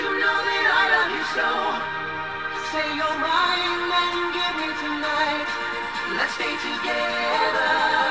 you know that I love you so? Say you're mine and give me tonight. Let's stay together.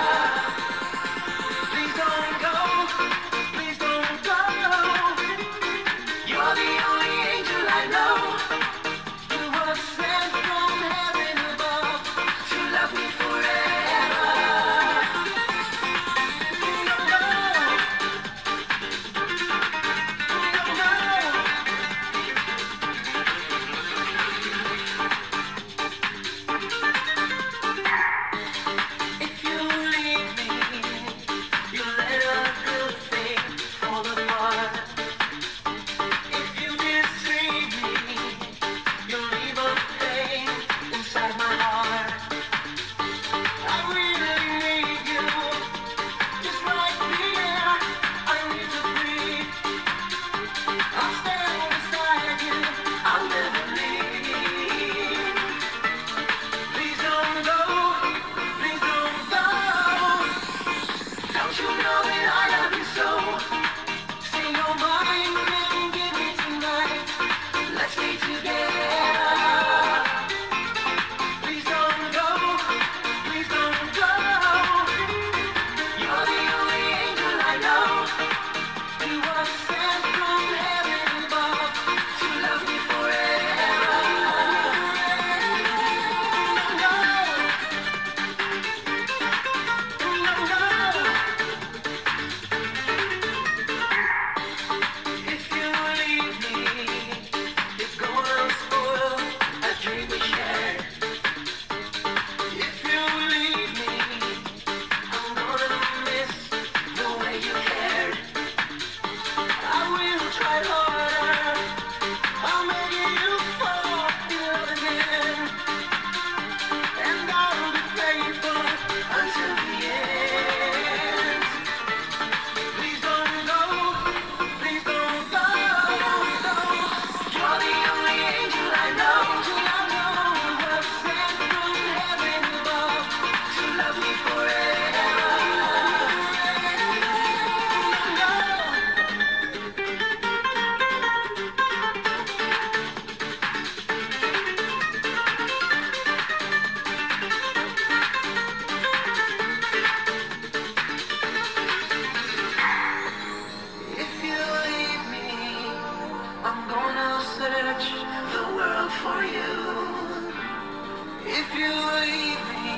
If you leave me,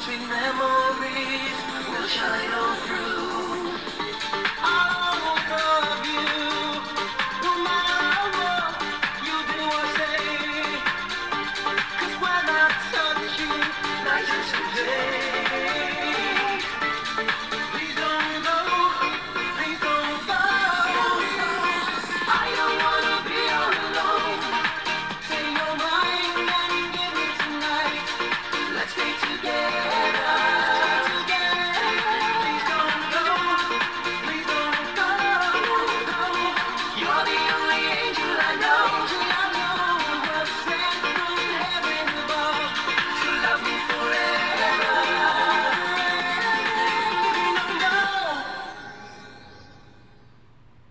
sweet memories.